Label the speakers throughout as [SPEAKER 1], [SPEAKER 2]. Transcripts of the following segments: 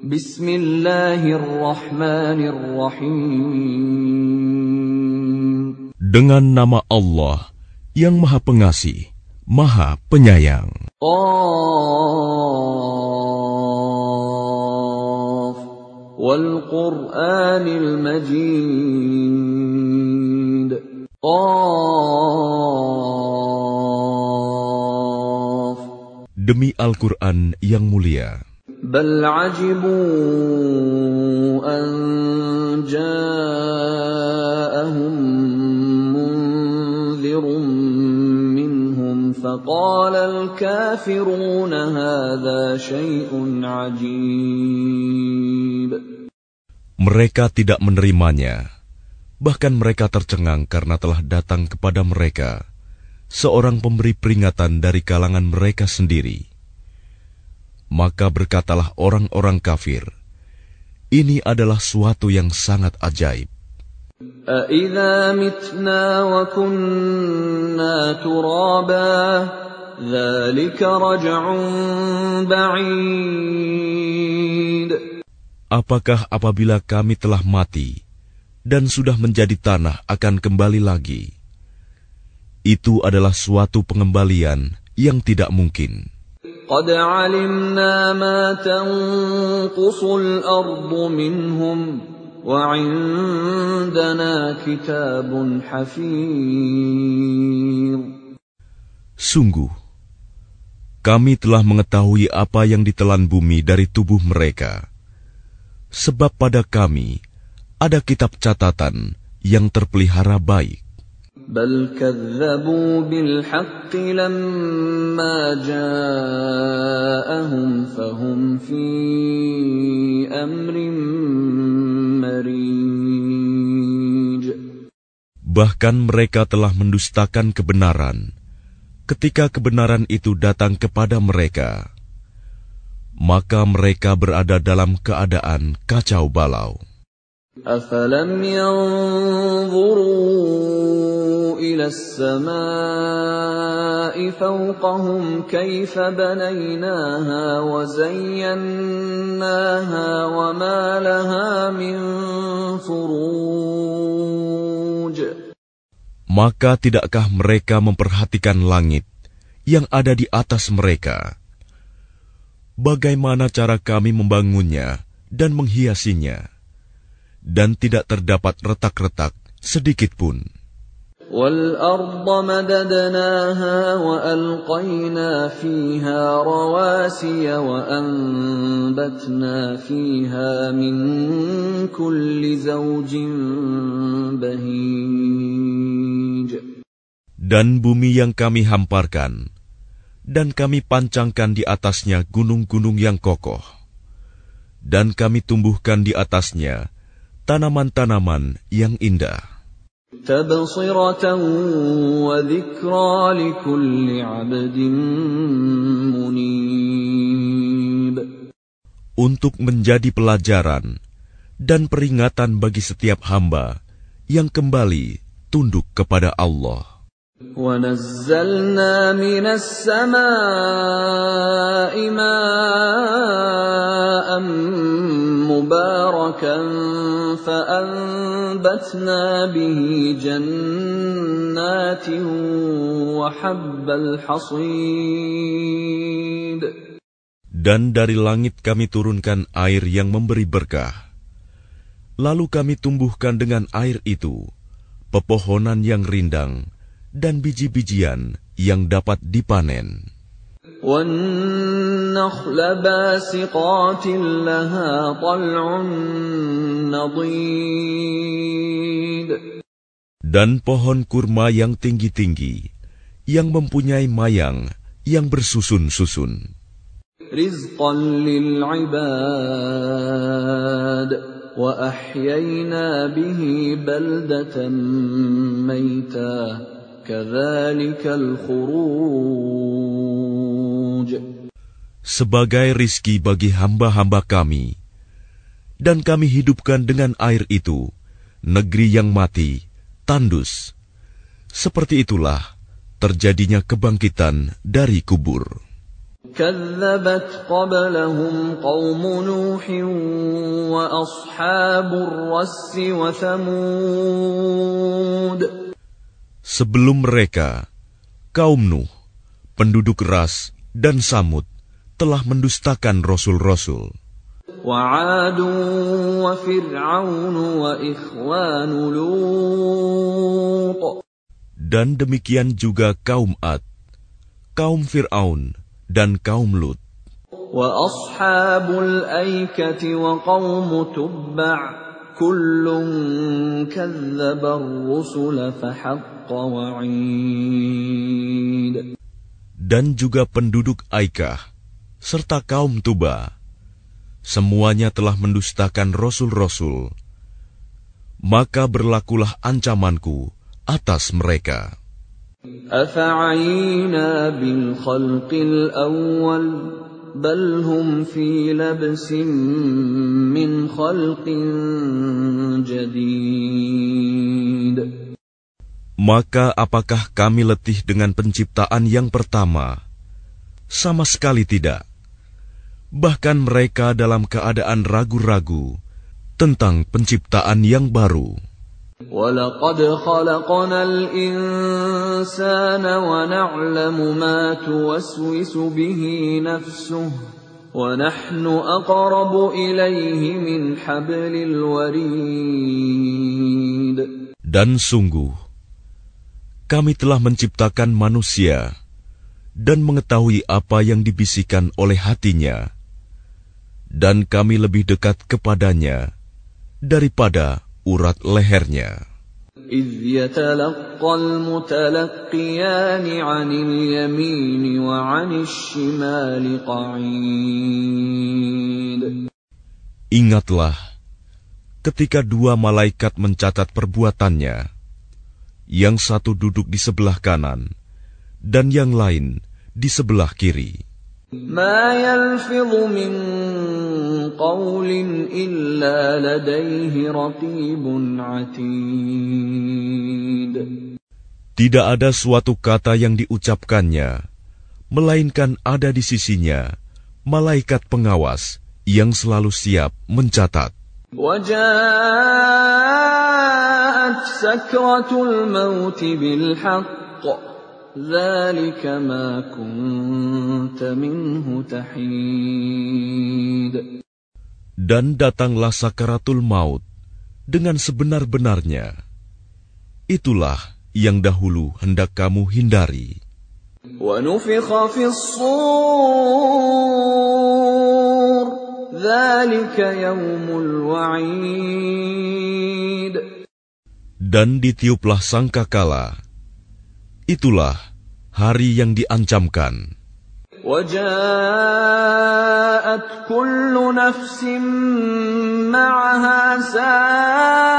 [SPEAKER 1] Bismillahirrahmanirrahim.
[SPEAKER 2] Dengan nama Allah yang Maha Pengasih, Maha Penyayang.
[SPEAKER 1] Qaf wal Qur'anil Majid. Qaf
[SPEAKER 2] Demi Al-Quran yang mulia.
[SPEAKER 1] بل عجبوا أن جاءهم منذر منهم فقال الكافرون هذا شيء عجيب
[SPEAKER 2] Mereka tidak menerimanya, bahkan mereka tercengang karena telah datang kepada mereka seorang pemberi peringatan dari kalangan mereka sendiri. Maka berkatalah orang-orang kafir, ini adalah suatu yang sangat ajaib.
[SPEAKER 1] أَإِذَا مِتْنَا وَكُنَّا تُرَابًا ذَلِكَ رَجْعٌ بَعِيدٌ
[SPEAKER 2] Apakah apabila kami telah mati dan sudah menjadi tanah akan kembali lagi? Itu adalah suatu pengembalian yang tidak mungkin.
[SPEAKER 1] قد علمنا ما تنقص الأرض منهم وعندنا كتاب حفيظ
[SPEAKER 2] Sungguh, kami telah mengetahui apa yang ditelan bumi dari tubuh mereka. Sebab pada kami ada kitab catatan yang terpelihara baik.
[SPEAKER 1] بل كذبوا بالحق لما جاءهم فهم في أمر مريج
[SPEAKER 2] Bahkan mereka telah mendustakan kebenaran ketika kebenaran itu datang kepada mereka. Maka mereka berada dalam keadaan kacau balau.
[SPEAKER 1] أفلم ينظروا إلى السماء فوقهم كيف بنيناها وزيناها وما لها من فروج
[SPEAKER 2] Maka tidakkah mereka memperhatikan langit yang ada di atas mereka? Bagaimana cara kami membangunnya dan menghiasinya? Dan tidak terdapat retak-retak sedikit pun.
[SPEAKER 1] والأرض مددناها وألقينا فيها رواسي وأنبتنا فيها من كل زوج بهيج
[SPEAKER 2] Dan bumi yang kami hamparkan, dan kami pancangkan di atasnya gunung-gunung yang kokoh, dan kami tumbuhkan di atasnya tanaman-tanaman yang indah. Untuk menjadi pelajaran dan peringatan bagi setiap hamba yang kembali tunduk kepada Allah.
[SPEAKER 1] ونزلنا من السماء ماء مباركا فأنبتنا به جنات وحب الحصيد
[SPEAKER 2] Dan dari langit kami turunkan air yang memberi berkah. Lalu kami tumbuhkan dengan air itu pepohonan yang rindang dan biji-bijian yang dapat dipanen.
[SPEAKER 1] والنخل باسقات لها طلع نضيد
[SPEAKER 2] Dan pohon kurma yang tinggi-tinggi, yang mempunyai mayang yang bersusun-susun.
[SPEAKER 1] رزقا للعباد وأحيينا به بلدة ميتا كذلك الخروج
[SPEAKER 2] sebagai rizki bagi hamba-hamba kami. Dan kami hidupkan dengan air itu negeri yang mati, tandus. Seperti itulah terjadinya kebangkitan dari kubur.
[SPEAKER 1] كذبت قبلهم قوم نوح وأصحاب الرس وثمود
[SPEAKER 2] Sebelum mereka, kaum Nuh, penduduk Ras dan Samud telah mendustakan rasul-rasul.
[SPEAKER 1] وعاد وفرعون وإخوان لوط
[SPEAKER 2] Dan demikian juga kaum Ad, kaum Fir'aun, dan kaum Lut.
[SPEAKER 1] وأصحاب الأيكة وقوم تبع كل كذب الرسل فحق وعيد
[SPEAKER 2] Dan juga penduduk Aikah, serta kaum Tuba. Semuanya telah mendustakan rasul-rasul. Maka berlakulah ancamanku atas mereka.
[SPEAKER 1] أفعينا بالخلق الأول بل هم في لبس من خلق جديد
[SPEAKER 2] Maka apakah kami letih dengan penciptaan yang pertama? Sama sekali tidak. Bahkan mereka dalam keadaan ragu-ragu tentang penciptaan yang baru.
[SPEAKER 1] ولقد خلقنا الإنسان ونعلم ما توسوس به نفسه ونحن أقرب إليه من حبل الوريد
[SPEAKER 2] Dan sungguh, kami telah menciptakan manusia dan mengetahui apa yang dibisikkan oleh hatinya, dan kami lebih dekat kepadanya daripada urat lehernya.
[SPEAKER 1] إذ يتلقى المتلقيان عن اليمين وعن الشمال قعيد
[SPEAKER 2] Ingatlah ketika dua malaikat mencatat perbuatannya, yang satu duduk di sebelah kanan dan yang lain di sebelah kiri.
[SPEAKER 1] ما يلفظ من قول إلا لديه رقيب عتيد
[SPEAKER 2] Tidak ada suatu kata yang diucapkannya, melainkan ada di sisinya malaikat pengawas yang selalu siap mencatat.
[SPEAKER 1] وجاءت سكرة الموت بالحق ذلك ما كنت منه تحيد
[SPEAKER 2] Dan datanglah sakaratul maut dengan sebenar-benarnya. Itulah yang dahulu hendak kamu hindari.
[SPEAKER 1] ونفخ في الصور ذلك يوم الوعيد
[SPEAKER 2] Dan ditiuplah sangkakala. Itulah hari yang diancamkan.
[SPEAKER 1] وجاءت كل نفس معها سائق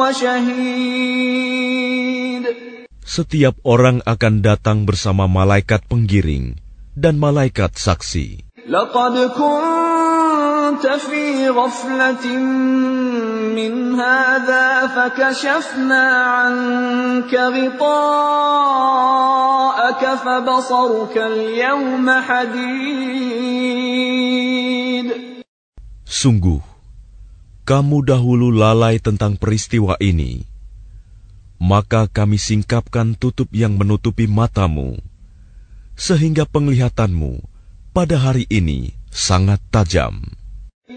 [SPEAKER 1] وشهيد
[SPEAKER 2] Setiap orang akan datang bersama malaikat penggiring dan malaikat saksi.
[SPEAKER 1] لقد كنت في غفلة من هذا فكشفنا عنك غطاءك فبصرك اليوم حديد
[SPEAKER 2] Sungguh, kamu dahulu lalai tentang peristiwa ini. Maka kami singkapkan tutup yang menutupi matamu, sehingga penglihatanmu pada hari ini sangat tajam.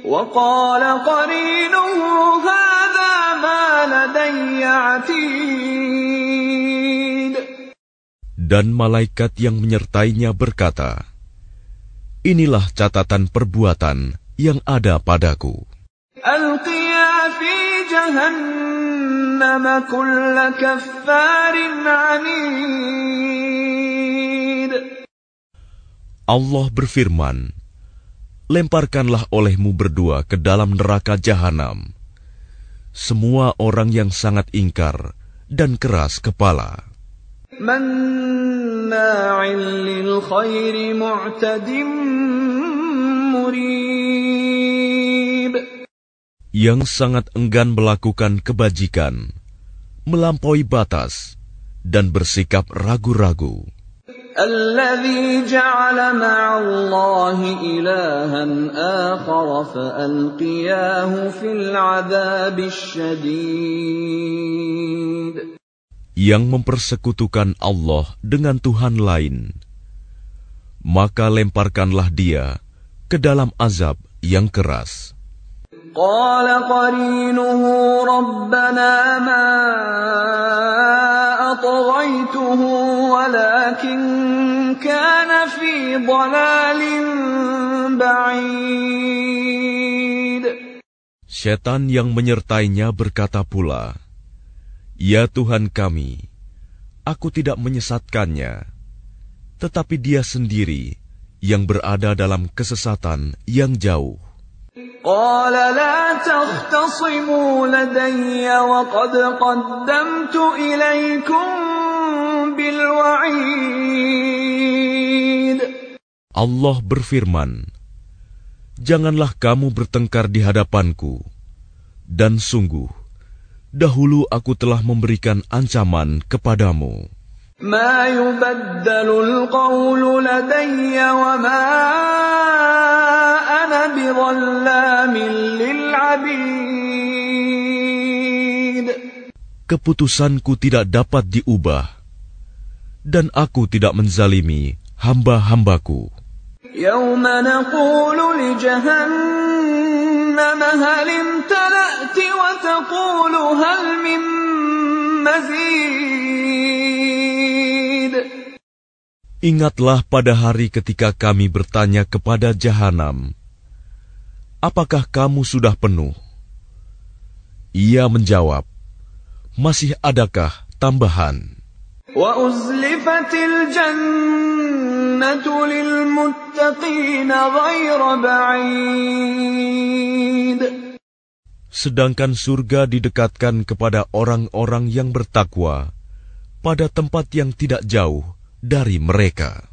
[SPEAKER 1] وقال قرينه هذا ما لدي عتيد
[SPEAKER 2] Dan malaikat yang menyertainya berkata, Inilah catatan perbuatan yang ada padaku.
[SPEAKER 1] ألقيا في جهنم كل كفار عنيد
[SPEAKER 2] Allah berfirman, lemparkanlah olehmu berdua ke dalam neraka jahanam. Semua orang yang sangat ingkar dan keras kepala. Yang sangat enggan melakukan kebajikan, melampaui batas, dan bersikap ragu-ragu.
[SPEAKER 1] الذي جعل مع الله إلها آخر فألقياه في العذاب الشديد
[SPEAKER 2] yang mempersekutukan Allah dengan Tuhan lain, maka lemparkanlah dia ke dalam azab yang keras.
[SPEAKER 1] قال قرينه ربنا ما أطغيته ولكن كان في ضلال بعيد
[SPEAKER 2] Setan yang menyertainya berkata pula, Ya Tuhan kami, aku tidak menyesatkannya, tetapi dia sendiri yang berada dalam kesesatan yang jauh.
[SPEAKER 1] قال لا تختصموا لدي وقد قدمت إليكم بالوعيد
[SPEAKER 2] Allah berfirman, Janganlah kamu bertengkar di hadapanku, dan sungguh, dahulu aku telah memberikan ancaman kepadamu.
[SPEAKER 1] ما يبدل القول لدي وما أنا بظلام للعبيد
[SPEAKER 2] Keputusanku tidak dapat diubah, dan aku tidak menzalimi hamba-hambaku.
[SPEAKER 1] يوم نقول لجهنم هل امتلأت وتقول هل من مزيد
[SPEAKER 2] Ingatlah pada hari ketika kami bertanya kepada jahanam, Apakah kamu sudah penuh? Ia menjawab, Masih adakah tambahan?
[SPEAKER 1] وأزلفت الجنة للمتقين غير بعيد
[SPEAKER 2] Sedangkan surga didekatkan kepada orang-orang yang bertakwa pada tempat yang tidak jauh dari mereka.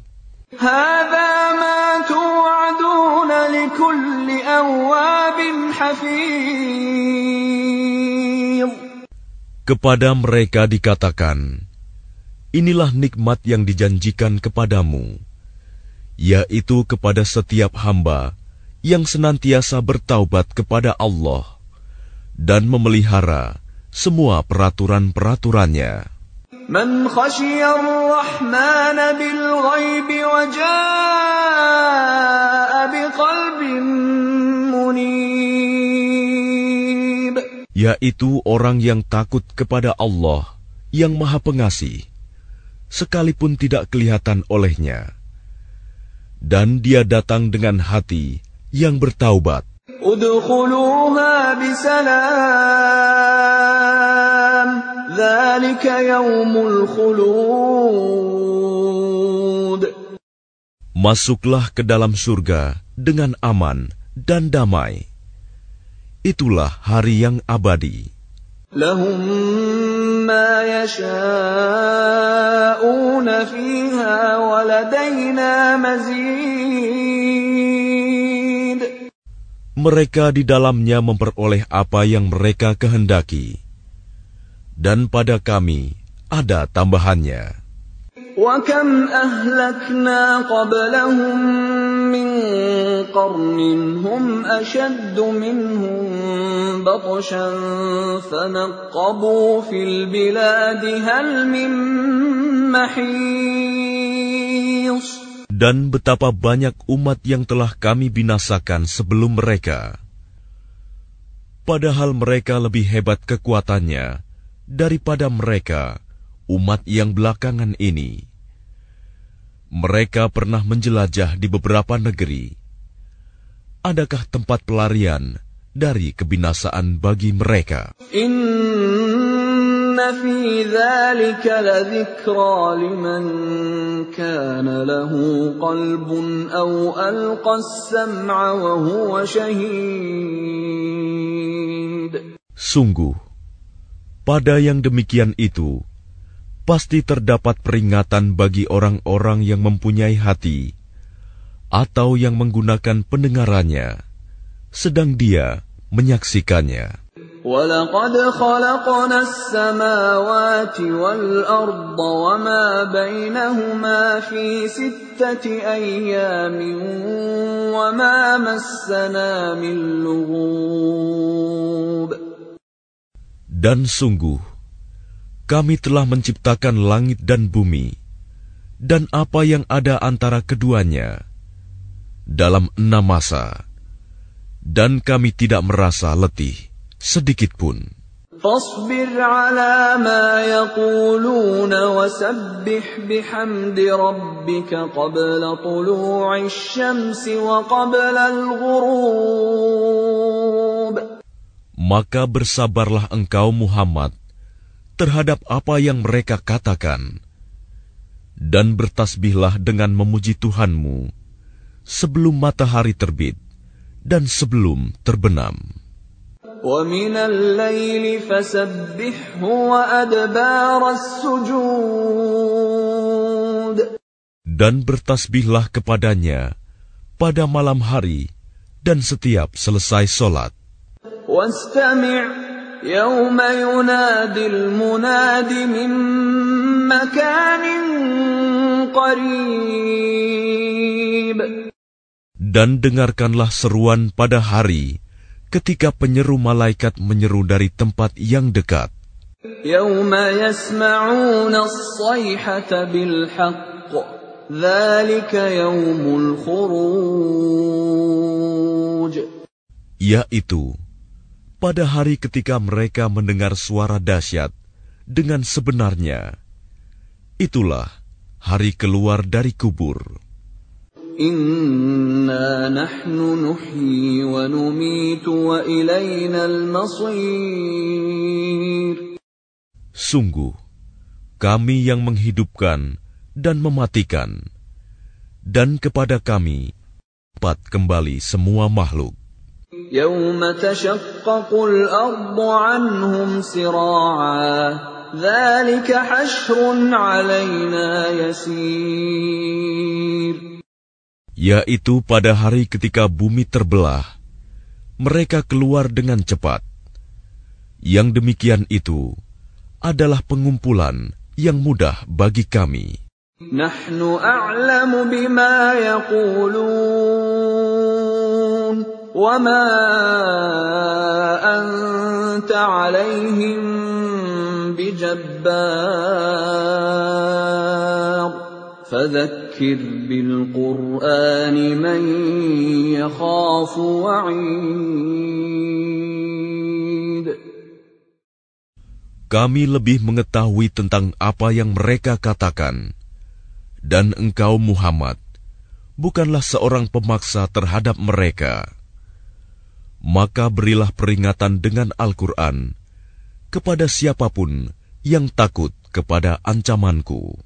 [SPEAKER 1] هذا ما توعدون لكل أواب حفيظ
[SPEAKER 2] Kepada mereka dikatakan, Inilah nikmat yang dijanjikan kepadamu, yaitu kepada setiap hamba yang senantiasa bertaubat kepada Allah dan memelihara semua peraturan-peraturannya. Yaitu orang yang takut kepada Allah yang Maha Pengasih sekalipun tidak kelihatan olehnya. Dan dia datang dengan hati yang bertaubat. Masuklah ke dalam surga dengan aman dan damai. Itulah hari yang abadi.
[SPEAKER 1] ما يشاءون فيها ولدينا مزيد
[SPEAKER 2] Mereka di dalamnya memperoleh apa yang mereka kehendaki, dan pada kami ada tambahannya.
[SPEAKER 1] وكم أهلكنا قبلهم من قرن هم أشد منهم بطشا فنقبوا في البلاد هل من محيص
[SPEAKER 2] Dan betapa banyak umat yang telah kami binasakan sebelum mereka. Padahal mereka lebih hebat kekuatannya daripada mereka, umat yang belakangan ini. mereka pernah menjelajah di beberapa negeri. Adakah tempat pelarian dari kebinasaan bagi mereka?
[SPEAKER 1] Inna fi dhalika liman kana lahu qalbun aw alqa sam'a wa huwa shahid.
[SPEAKER 2] Sungguh, pada yang demikian itu, pasti terdapat peringatan bagi orang-orang yang mempunyai hati atau yang menggunakan pendengarannya, sedang dia menyaksikannya.
[SPEAKER 1] وَلَقَدْ خَلَقْنَا السَّمَاوَاتِ وَالْأَرْضَ وَمَا بَيْنَهُمَا فِي سِتَّةِ أَيَّامٍ وَمَا مَسَّنَا مِن لُّغُوبٍ
[SPEAKER 2] Dan sungguh, kami telah menciptakan langit dan bumi, dan apa yang ada antara keduanya, dalam enam masa, dan kami tidak merasa letih sedikit pun. Maka bersabarlah engkau Muhammad terhadap apa yang mereka katakan, dan bertasbihlah dengan memuji Tuhanmu sebelum matahari terbit dan sebelum terbenam. Dan bertasbihlah kepadanya pada malam hari dan setiap selesai sholat.
[SPEAKER 1] واستمع يوم ينادي المناد من مكان قريب
[SPEAKER 2] Dan dengarkanlah seruan pada hari ketika penyeru malaikat menyeru dari tempat yang dekat.
[SPEAKER 1] يوم يسمعون الصيحة بالحق ذلك يوم الخروج
[SPEAKER 2] Yaitu, pada hari ketika mereka mendengar suara dahsyat dengan sebenarnya. Itulah hari keluar dari kubur.
[SPEAKER 1] Inna nahnu nuhyi wa numitu wa masir.
[SPEAKER 2] Sungguh, kami yang menghidupkan dan mematikan, dan kepada kami, pat kembali semua makhluk.
[SPEAKER 1] يوم تشقق الأرض عنهم سراعا ذلك حشر علينا يسير
[SPEAKER 2] Yaitu pada hari ketika bumi terbelah, mereka keluar dengan cepat. Yang demikian itu adalah pengumpulan yang mudah bagi kami.
[SPEAKER 1] نحن أعلم بما يقولون وما أنت عليهم بجبار فذكر بالقرآن من يخاف وعيد
[SPEAKER 2] Kami lebih mengetahui tentang apa yang mereka katakan. Dan engkau Muhammad, bukanlah seorang pemaksa terhadap mereka. Maka berilah peringatan dengan Al-Quran kepada siapa pun yang takut kepada ancamanku.